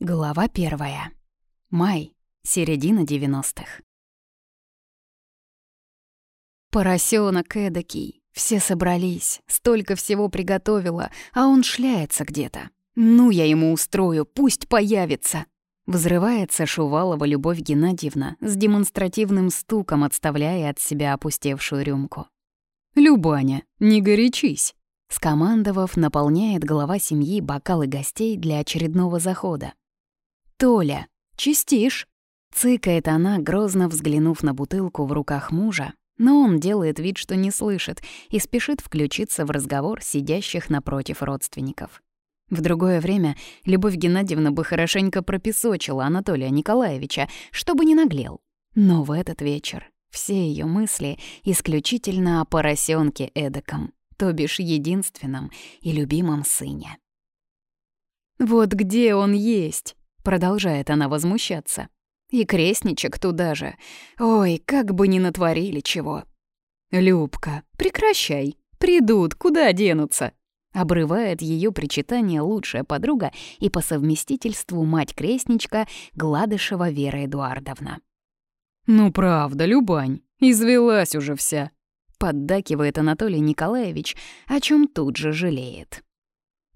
Глава первая. Май. Середина девяностых. Поросенок эдакий. Все собрались, столько всего приготовила, а он шляется где-то. Ну, я ему устрою, пусть появится. Взрывается Шувалова Любовь Геннадьевна с демонстративным стуком, отставляя от себя опустевшую рюмку. «Любаня, не горячись!» Скомандовав, наполняет глава семьи бокалы гостей для очередного захода. «Толя, чистишь?» Цыкает она, грозно взглянув на бутылку в руках мужа, но он делает вид, что не слышит, и спешит включиться в разговор сидящих напротив родственников. В другое время Любовь Геннадьевна бы хорошенько пропесочила Анатолия Николаевича, чтобы не наглел. Но в этот вечер все ее мысли исключительно о поросенке эдаком, то бишь единственном и любимом сыне. «Вот где он есть?» Продолжает она возмущаться. И крестничек туда же. Ой, как бы ни натворили чего. «Любка, прекращай. Придут, куда денутся?» Обрывает ее причитание лучшая подруга и по совместительству мать крестничка Гладышева Вера Эдуардовна. «Ну правда, Любань, извелась уже вся», — поддакивает Анатолий Николаевич, о чем тут же жалеет.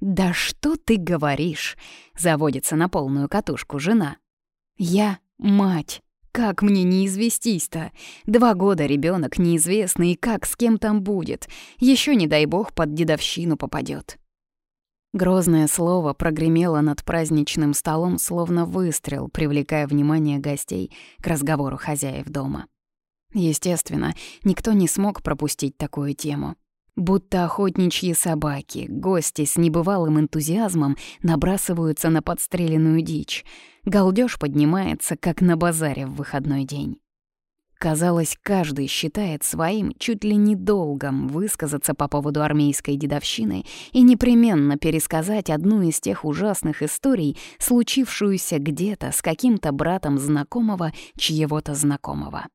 «Да что ты говоришь?» — заводится на полную катушку жена. «Я мать. Как мне не известись-то? Два года ребенок неизвестный, как с кем там будет. Еще не дай бог под дедовщину попадет. Грозное слово прогремело над праздничным столом, словно выстрел, привлекая внимание гостей к разговору хозяев дома. Естественно, никто не смог пропустить такую тему. Будто охотничьи собаки, гости с небывалым энтузиазмом набрасываются на подстреленную дичь. Галдёж поднимается, как на базаре в выходной день. Казалось, каждый считает своим чуть ли не долгом высказаться по поводу армейской дедовщины и непременно пересказать одну из тех ужасных историй, случившуюся где-то с каким-то братом знакомого чьего-то знакомого.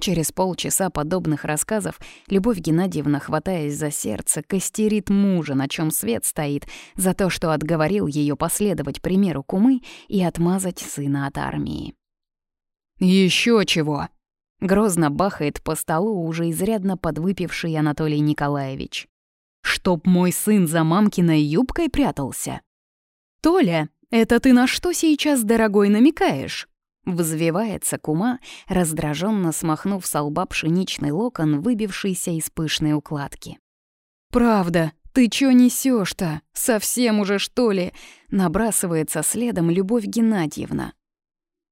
Через полчаса подобных рассказов Любовь Геннадьевна, хватаясь за сердце, костерит мужа, на чем свет стоит, за то, что отговорил ее последовать примеру кумы и отмазать сына от армии. Еще чего!» Грозно бахает по столу уже изрядно подвыпивший Анатолий Николаевич. «Чтоб мой сын за мамкиной юбкой прятался!» «Толя, это ты на что сейчас, дорогой, намекаешь?» Взвивается кума, раздраженно смахнув с лба пшеничный локон, выбившийся из пышной укладки. «Правда, ты чё несёшь-то? Совсем уже, что ли?» Набрасывается следом Любовь Геннадьевна.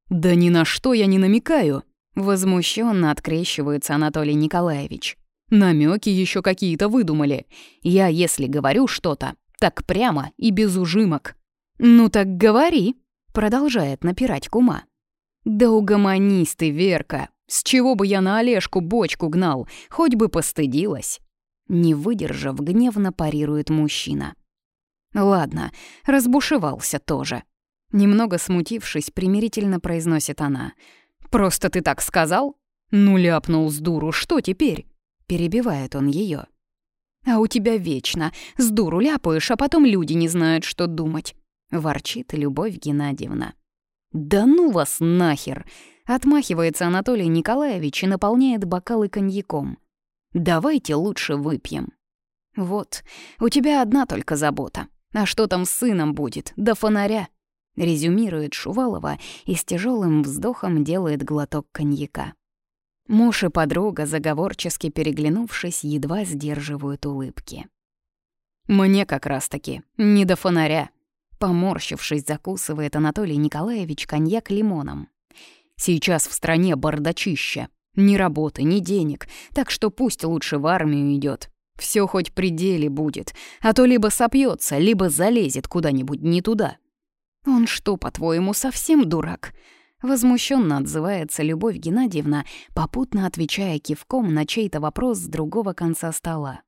«Да ни на что я не намекаю!» Возмущенно открещивается Анатолий Николаевич. Намеки еще какие-то выдумали. Я, если говорю что-то, так прямо и без ужимок. «Ну так говори», — продолжает напирать кума. «Да угомонись ты, Верка! С чего бы я на Олежку бочку гнал? Хоть бы постыдилась!» Не выдержав, гневно парирует мужчина. «Ладно, разбушевался тоже». Немного смутившись, примирительно произносит она. «Просто ты так сказал?» «Ну ляпнул с дуру, что теперь?» Перебивает он ее. «А у тебя вечно. С дуру ляпаешь, а потом люди не знают, что думать», — ворчит Любовь Геннадьевна. «Да ну вас нахер!» — отмахивается Анатолий Николаевич и наполняет бокалы коньяком. «Давайте лучше выпьем». «Вот, у тебя одна только забота. А что там с сыном будет? До фонаря!» — резюмирует Шувалова и с тяжелым вздохом делает глоток коньяка. Муж и подруга, заговорчески переглянувшись, едва сдерживают улыбки. «Мне как раз-таки не до фонаря», Поморщившись, закусывает Анатолий Николаевич коньяк лимоном. «Сейчас в стране бардачище. Ни работы, ни денег, так что пусть лучше в армию идет. Все хоть при деле будет, а то либо сопьется, либо залезет куда-нибудь не туда». «Он что, по-твоему, совсем дурак?» Возмущенно отзывается Любовь Геннадьевна, попутно отвечая кивком на чей-то вопрос с другого конца стола.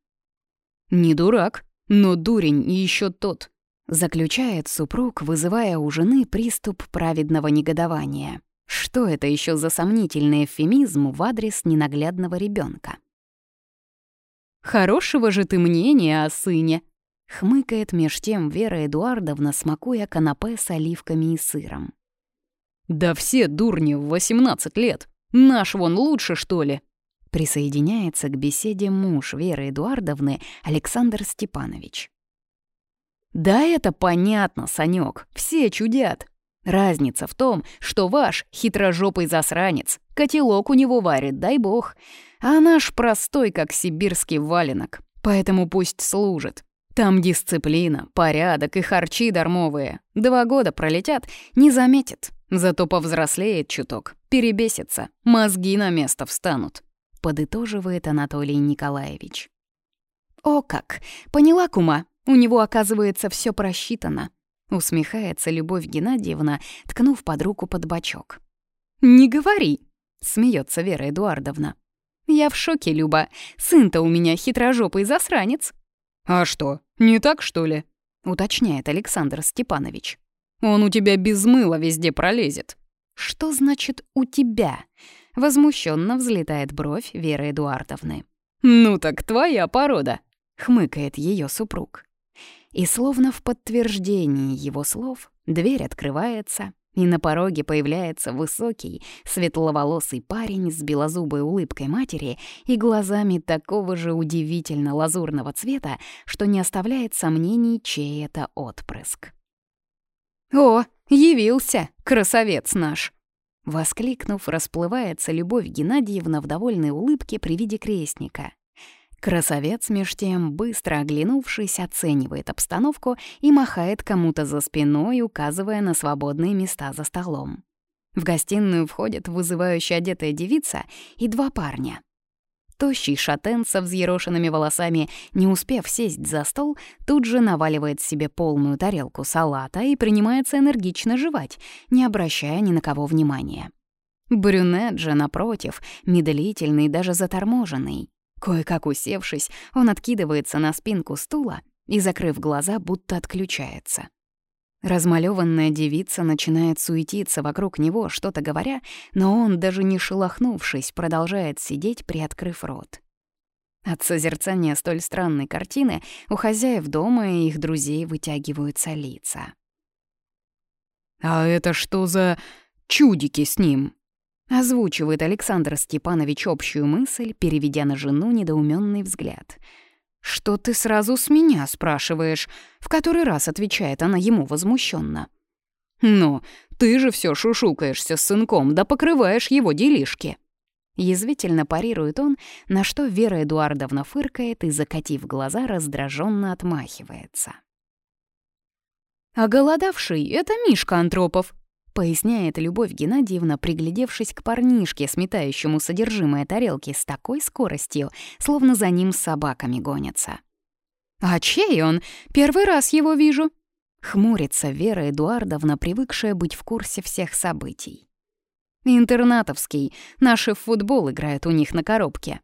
«Не дурак, но дурень еще тот заключает супруг, вызывая у жены приступ праведного негодования. Что это еще за сомнительный эвфемизм в адрес ненаглядного ребенка? «Хорошего же ты мнения о сыне!» Хмыкает меж тем Вера Эдуардовна, смакуя канапе с оливками и сыром. «Да все дурни в 18 лет! Наш вон лучше, что ли?» Присоединяется к беседе муж Веры Эдуардовны Александр Степанович. «Да это понятно, Санёк, все чудят. Разница в том, что ваш хитрожопый засранец, котелок у него варит, дай бог, а наш простой, как сибирский валенок, поэтому пусть служит. Там дисциплина, порядок и харчи дармовые. Два года пролетят, не заметит, зато повзрослеет чуток, перебесится, мозги на место встанут», — подытоживает Анатолий Николаевич. «О как! Поняла, кума, у него, оказывается, все просчитано», — усмехается Любовь Геннадьевна, ткнув под руку под бочок. «Не говори», — смеется Вера Эдуардовна. «Я в шоке, Люба. Сын-то у меня хитрожопый засранец». «А что, не так, что ли?» — уточняет Александр Степанович. «Он у тебя без мыла везде пролезет». «Что значит «у тебя»?» — возмущенно взлетает бровь Веры Эдуардовны. «Ну так твоя порода», — хмыкает ее супруг. И словно в подтверждении его слов дверь открывается, и на пороге появляется высокий, светловолосый парень с белозубой улыбкой матери и глазами такого же удивительно лазурного цвета, что не оставляет сомнений, чей это отпрыск. «О, явился, красавец наш!» Воскликнув, расплывается Любовь Геннадьевна в довольной улыбке при виде крестника. Красавец, меж тем, быстро оглянувшись, оценивает обстановку и махает кому-то за спиной, указывая на свободные места за столом. В гостиную входит вызывающе одетая девица и два парня. Тощий шатен со взъерошенными волосами, не успев сесть за стол, тут же наваливает себе полную тарелку салата и принимается энергично жевать, не обращая ни на кого внимания. Брюнет же, напротив, медлительный, даже заторможенный. Кое-как усевшись, он откидывается на спинку стула и, закрыв глаза, будто отключается. Размалёванная девица начинает суетиться вокруг него, что-то говоря, но он, даже не шелохнувшись, продолжает сидеть, приоткрыв рот. От созерцания столь странной картины у хозяев дома и их друзей вытягиваются лица. «А это что за чудики с ним?» Озвучивает Александр Степанович общую мысль, переведя на жену недоуменный взгляд. «Что ты сразу с меня спрашиваешь?» В который раз отвечает она ему возмущенно. «Ну, ты же все шушукаешься с сынком, да покрываешь его делишки». Язвительно парирует он, на что Вера Эдуардовна фыркает и, закатив глаза, раздраженно отмахивается. «А голодавший — это Мишка Антропов», поясняет Любовь Геннадьевна, приглядевшись к парнишке, сметающему содержимое тарелки с такой скоростью, словно за ним с собаками гонятся. «А чей он? Первый раз его вижу!» Хмурится Вера Эдуардовна, привыкшая быть в курсе всех событий. «Интернатовский. Наши в футбол играют у них на коробке».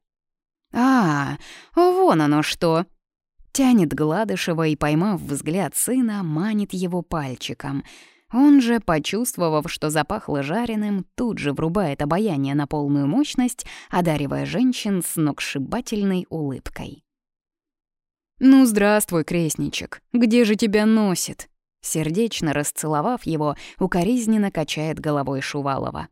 «А, вон оно что!» Тянет Гладышева и, поймав взгляд сына, манит его пальчиком — он же, почувствовав, что запахло жареным, тут же врубает обаяние на полную мощность, одаривая женщин с ногсшибательной улыбкой. «Ну, здравствуй, крестничек, где же тебя носит?» Сердечно расцеловав его, укоризненно качает головой Шувалова.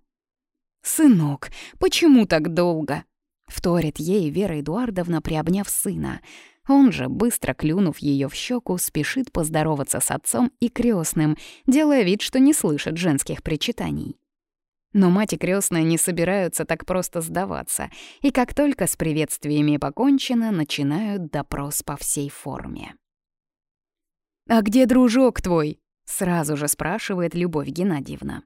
«Сынок, почему так долго?» — вторит ей Вера Эдуардовна, приобняв сына — он же, быстро клюнув ее в щеку, спешит поздороваться с отцом и крестным, делая вид, что не слышит женских причитаний. Но мать и крестная не собираются так просто сдаваться, и как только с приветствиями покончено, начинают допрос по всей форме. «А где дружок твой?» — сразу же спрашивает Любовь Геннадьевна.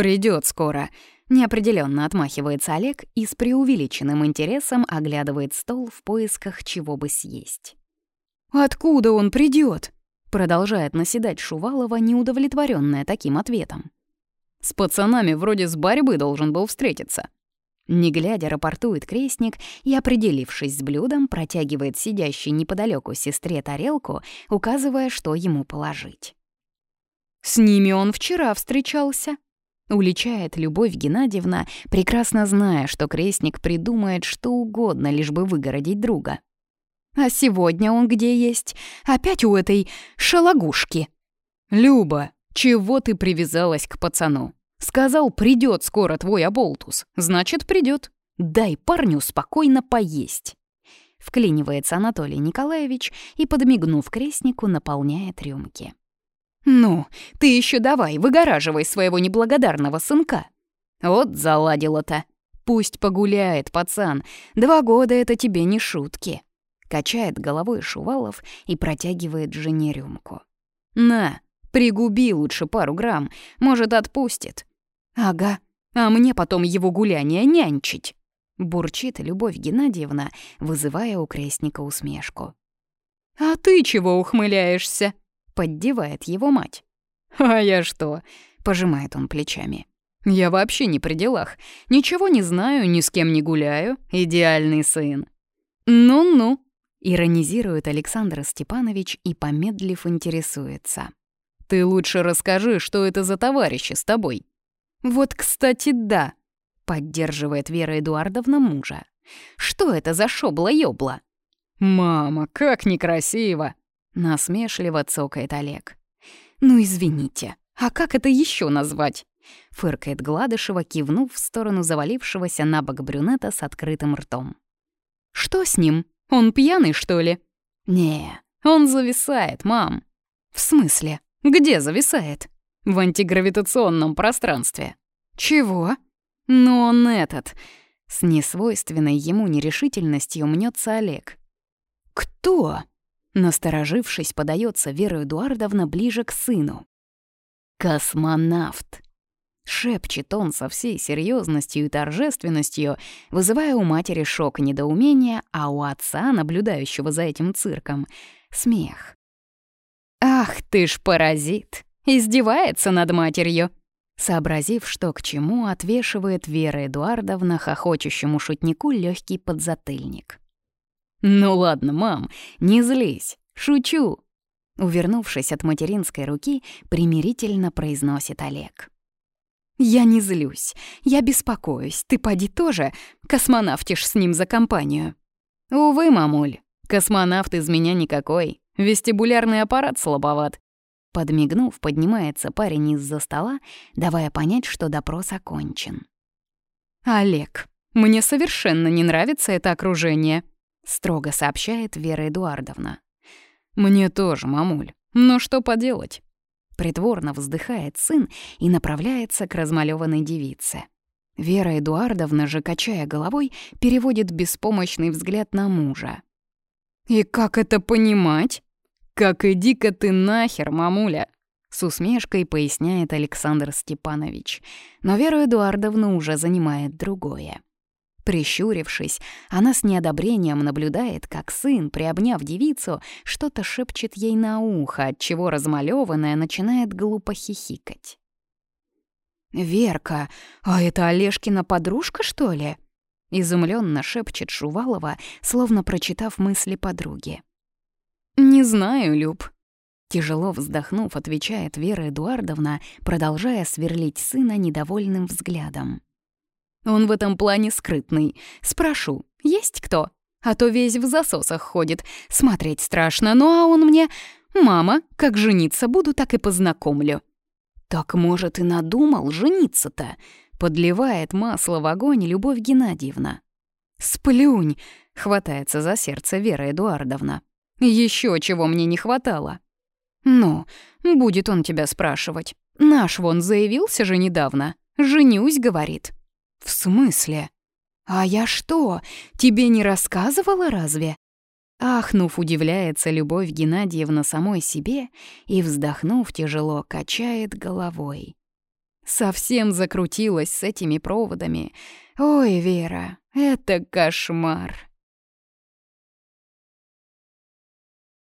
Придет скоро», Неопределенно отмахивается Олег и с преувеличенным интересом оглядывает стол в поисках чего бы съесть. «Откуда он придет? продолжает наседать Шувалова, неудовлетворенная таким ответом. «С пацанами вроде с борьбы должен был встретиться». Не глядя, рапортует крестник и, определившись с блюдом, протягивает сидящей неподалеку сестре тарелку, указывая, что ему положить. «С ними он вчера встречался», Уличает Любовь Геннадьевна, прекрасно зная, что крестник придумает что угодно, лишь бы выгородить друга. А сегодня он где есть? Опять у этой шалагушки. «Люба, чего ты привязалась к пацану? Сказал, придет скоро твой оболтус. Значит, придет. Дай парню спокойно поесть». Вклинивается Анатолий Николаевич и, подмигнув крестнику, наполняет рюмки. «Ну, ты еще давай, выгораживай своего неблагодарного сынка». «Вот заладила-то. Пусть погуляет, пацан. Два года — это тебе не шутки». Качает головой Шувалов и протягивает жене рюмку. «На, пригуби лучше пару грамм, может, отпустит». «Ага, а мне потом его гуляние нянчить». Бурчит Любовь Геннадьевна, вызывая у крестника усмешку. «А ты чего ухмыляешься?» — поддевает его мать. «А я что?» — пожимает он плечами. «Я вообще не при делах. Ничего не знаю, ни с кем не гуляю. Идеальный сын». «Ну-ну», Иронизирует Александр Степанович и, помедлив, интересуется. «Ты лучше расскажи, что это за товарищи с тобой?» «Вот, кстати, да», — поддерживает Вера Эдуардовна мужа. «Что это за шобла-ёбла?» «Мама, как некрасиво!» — насмешливо цокает Олег. «Ну, извините, а как это еще назвать?» — фыркает Гладышева, кивнув в сторону завалившегося на бок брюнета с открытым ртом. «Что с ним?» Он пьяный, что ли? Не, он зависает, мам. В смысле? Где зависает? В антигравитационном пространстве. Чего? Ну он этот. С несвойственной ему нерешительностью мнется Олег. Кто? Насторожившись, подается Вера Эдуардовна ближе к сыну. Космонавт. Шепчет он со всей серьезностью и торжественностью, вызывая у матери шок и недоумение, а у отца, наблюдающего за этим цирком, смех. «Ах ты ж паразит! Издевается над матерью!» Сообразив, что к чему, отвешивает Вера Эдуардовна хохочущему шутнику легкий подзатыльник. «Ну ладно, мам, не злись, шучу!» Увернувшись от материнской руки, примирительно произносит Олег. «Я не злюсь. Я беспокоюсь. Ты поди тоже космонавтишь с ним за компанию». «Увы, мамуль, космонавт из меня никакой. Вестибулярный аппарат слабоват». Подмигнув, поднимается парень из-за стола, давая понять, что допрос окончен. «Олег, мне совершенно не нравится это окружение», — строго сообщает Вера Эдуардовна. «Мне тоже, мамуль. Но что поделать? Притворно вздыхает сын и направляется к размалёванной девице. Вера Эдуардовна же, качая головой, переводит беспомощный взгляд на мужа. «И как это понимать?» «Как иди-ка ты нахер, мамуля!» С усмешкой поясняет Александр Степанович. Но Веру Эдуардовну уже занимает другое. Прищурившись, она с неодобрением наблюдает, как сын, приобняв девицу, что-то шепчет ей на ухо, от чего размалёванная начинает глупо хихикать. «Верка, а это Олежкина подружка, что ли?» Изумленно шепчет Шувалова, словно прочитав мысли подруги. «Не знаю, Люб», Тяжело вздохнув, отвечает Вера Эдуардовна, продолжая сверлить сына недовольным взглядом. Он в этом плане скрытный. Спрошу, есть кто? А то весь в засосах ходит. Смотреть страшно, ну а он мне... «Мама, как жениться буду, так и познакомлю». «Так, может, и надумал жениться-то?» Подливает масло в огонь Любовь Геннадьевна. «Сплюнь!» — хватается за сердце Вера Эдуардовна. Еще чего мне не хватало». «Ну, будет он тебя спрашивать. Наш вон заявился же недавно. Женюсь, говорит». «В смысле? А я что, тебе не рассказывала разве?» Ахнув, удивляется Любовь Геннадьевна самой себе и, вздохнув, тяжело качает головой. Совсем закрутилась с этими проводами. «Ой, Вера, это кошмар!»